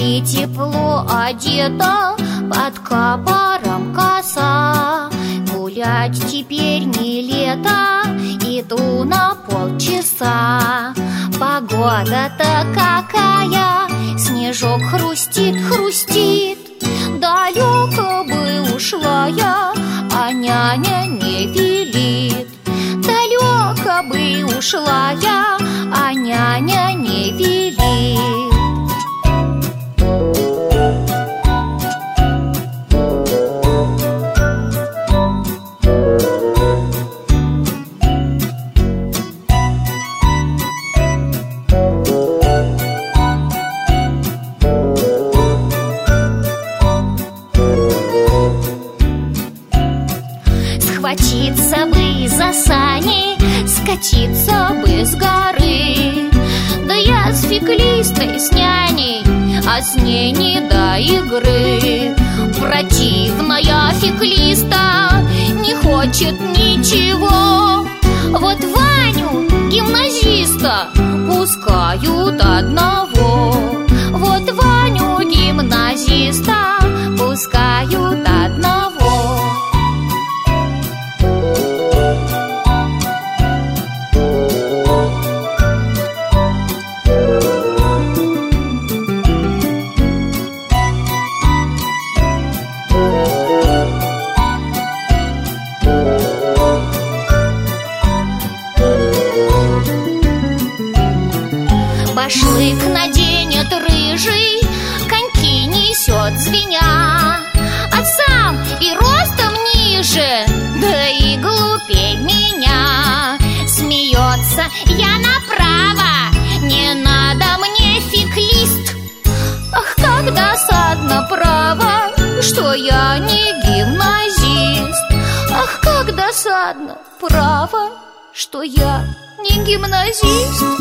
не тепло одета, под капором коса. Гулять теперь не лето, иду на полчаса. Погода-то какая, снежок хрустит, хрустит Схватиться бы за сани, скатиться бы с горы. Да я с феклистой, с няней, а с ней не до игры. Противная феклиста не хочет ничего. Вот Ваню, гимназиста, пускают одного Башлык наденет рыжий, коньки несет звеня. А сам и ростом ниже, да и глупей меня. Смеется я направо, не надо мне феклист Ах, как досадно, право, что я не гимназист. Ах, как досадно, право, что я не гимназист